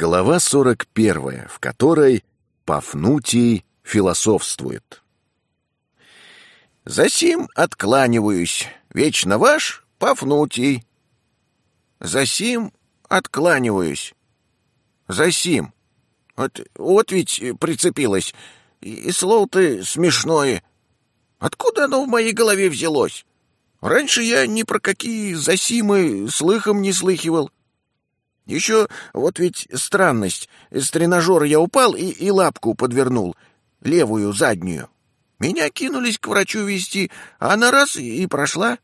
Глава 41, в которой Пафнутий философствует. «Засим откланиваюсь, вечно ваш Пафнутий». «Засим откланиваюсь». «Засим». Вот, вот ведь прицепилось. И слово-то смешное. Откуда оно в моей голове взялось? Раньше я ни про какие засимы слыхом не слыхивал. Еще вот ведь странность. С тренажера я упал и, и лапку подвернул, левую, заднюю. Меня кинулись к врачу вести, а она раз и прошла.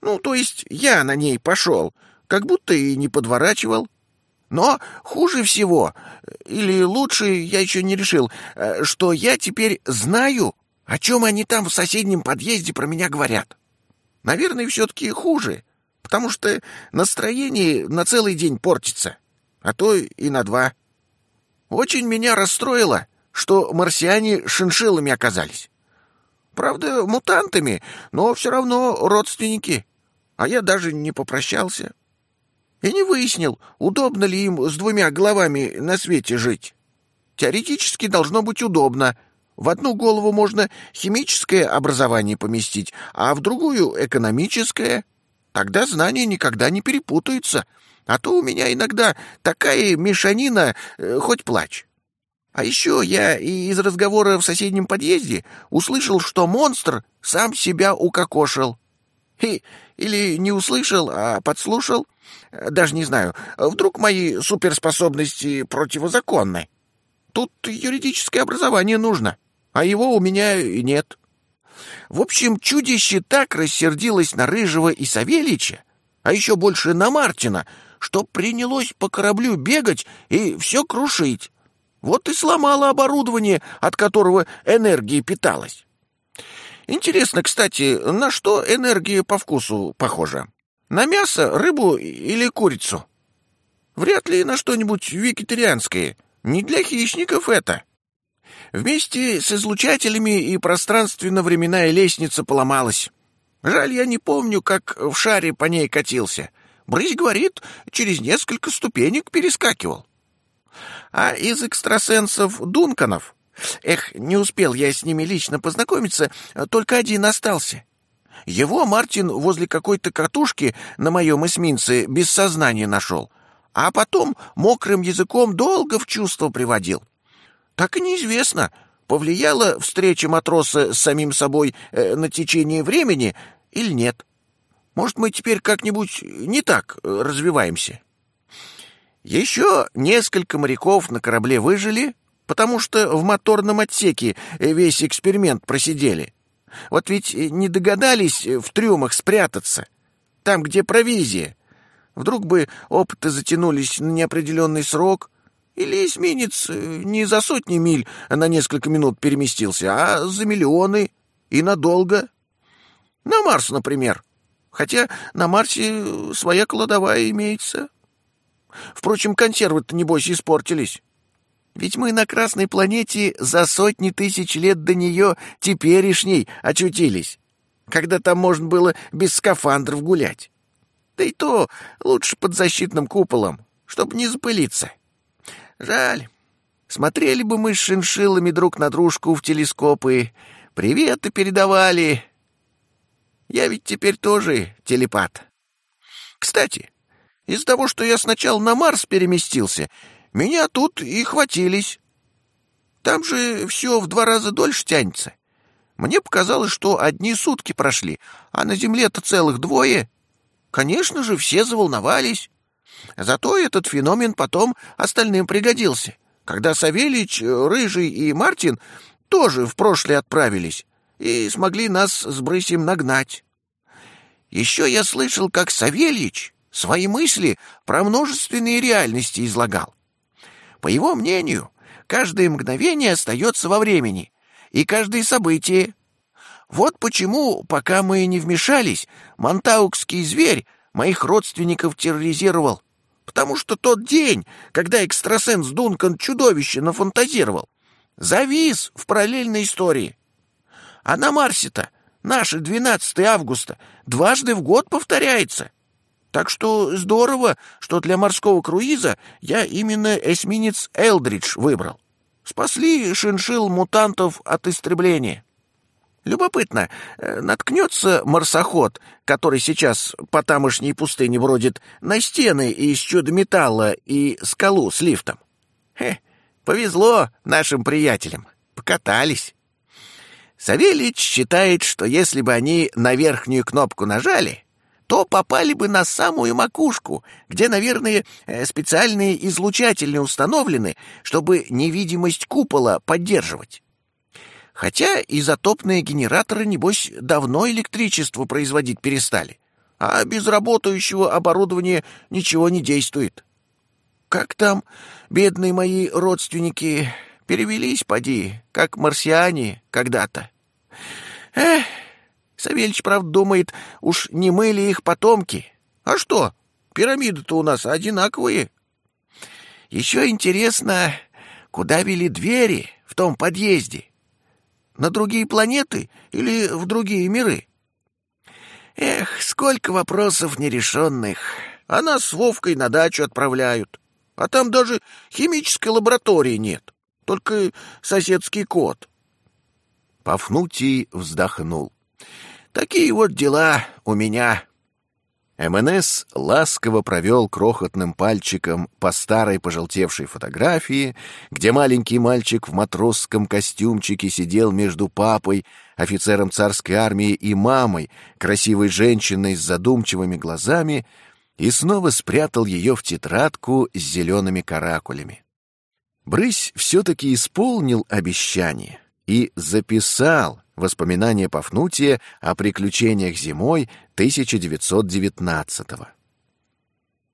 Ну, то есть я на ней пошел, как будто и не подворачивал. Но хуже всего, или лучше, я еще не решил, что я теперь знаю, о чем они там в соседнем подъезде про меня говорят. Наверное, все-таки хуже — потому что настроение на целый день портится, а то и на два. Очень меня расстроило, что марсиане шиншиллами оказались. Правда, мутантами, но все равно родственники, а я даже не попрощался. И не выяснил, удобно ли им с двумя головами на свете жить. Теоретически должно быть удобно. В одну голову можно химическое образование поместить, а в другую — экономическое — Тогда знания никогда не перепутаются, а то у меня иногда такая мешанина, э, хоть плачь. А еще я из разговора в соседнем подъезде услышал, что монстр сам себя укокошил. И, или не услышал, а подслушал. Даже не знаю, вдруг мои суперспособности противозаконны. Тут юридическое образование нужно, а его у меня нет. В общем, чудище так рассердилось на Рыжего и Савельича, а еще больше на Мартина, что принялось по кораблю бегать и все крушить. Вот и сломало оборудование, от которого энергия питалась. Интересно, кстати, на что энергия по вкусу похожа? На мясо, рыбу или курицу? Вряд ли на что-нибудь вегетарианское. Не для хищников это. Вместе с излучателями и пространственно-временная лестница поломалась. Жаль, я не помню, как в шаре по ней катился. Брысь говорит, через несколько ступенек перескакивал. А из экстрасенсов Дунканов... Эх, не успел я с ними лично познакомиться, только один остался. Его Мартин возле какой-то катушки на моем эсминце без сознания нашел, а потом мокрым языком долго в чувство приводил. Так и неизвестно, повлияла встреча матроса с самим собой э, на течение времени или нет. Может, мы теперь как-нибудь не так э, развиваемся. Еще несколько моряков на корабле выжили, потому что в моторном отсеке э, весь эксперимент просидели. Вот ведь не догадались в трюмах спрятаться, там, где провизия. Вдруг бы опыты затянулись на неопределенный срок, или эсминец не за сотни миль на несколько минут переместился, а за миллионы и надолго. На Марс, например. Хотя на Марсе своя кладовая имеется. Впрочем, консервы-то, небось, испортились. Ведь мы на Красной планете за сотни тысяч лет до нее теперешней очутились, когда там можно было без скафандров гулять. Да и то лучше под защитным куполом, чтобы не запылиться. Жаль. Смотрели бы мы с шиншиллами друг на дружку в телескопы, приветы передавали. Я ведь теперь тоже телепат. Кстати, из-за того, что я сначала на Марс переместился, меня тут и хватились. Там же все в два раза дольше тянется. Мне показалось, что одни сутки прошли, а на Земле-то целых двое. Конечно же, все заволновались. Зато этот феномен потом остальным пригодился, когда Савельич, Рыжий и Мартин тоже в прошлое отправились и смогли нас с Брысем нагнать. Еще я слышал, как Савельич свои мысли про множественные реальности излагал. По его мнению, каждое мгновение остается во времени, и каждое событие. Вот почему, пока мы не вмешались, монтаукский зверь моих родственников терроризировал потому что тот день, когда экстрасенс Дункан чудовище нафантазировал, завис в параллельной истории. А на Марсе-то наше 12 августа дважды в год повторяется. Так что здорово, что для морского круиза я именно эсминец Элдридж выбрал. Спасли шиншил мутантов от истребления. Любопытно, э, наткнется марсоход, который сейчас по тамошней пустыне бродит, на стены из чудо-металла и скалу с лифтом? Хе, повезло нашим приятелям, покатались. Савельич считает, что если бы они на верхнюю кнопку нажали, то попали бы на самую макушку, где, наверное, э, специальные излучатели установлены, чтобы невидимость купола поддерживать. Хотя изотопные генераторы, небось, давно электричество производить перестали, а без работающего оборудования ничего не действует. Как там, бедные мои родственники, перевелись, поди, как марсиане когда-то. Эх, Савельич, правда, думает, уж не мы ли их потомки. А что, пирамиды-то у нас одинаковые. Еще интересно, куда вели двери в том подъезде? На другие планеты или в другие миры? Эх, сколько вопросов нерешенных. А нас с Вовкой на дачу отправляют. А там даже химической лаборатории нет. Только соседский кот. Пафнутий вздохнул. Такие вот дела у меня. МНС ласково провел крохотным пальчиком по старой пожелтевшей фотографии, где маленький мальчик в матросском костюмчике сидел между папой, офицером царской армии, и мамой, красивой женщиной с задумчивыми глазами, и снова спрятал ее в тетрадку с зелеными каракулями. Брысь все-таки исполнил обещание и записал Воспоминания Пафнутия о приключениях зимой 1919-го.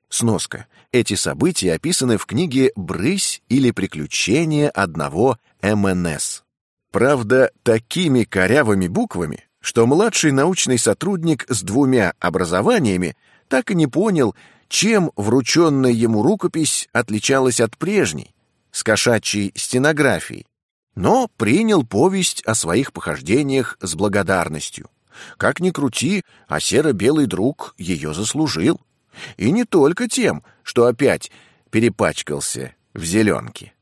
Сноска. Эти события описаны в книге «Брысь» или «Приключения одного МНС». Правда, такими корявыми буквами, что младший научный сотрудник с двумя образованиями так и не понял, чем врученная ему рукопись отличалась от прежней, с кошачьей стенографией, но принял повесть о своих похождениях с благодарностью. Как ни крути, а серо-белый друг ее заслужил. И не только тем, что опять перепачкался в зеленке.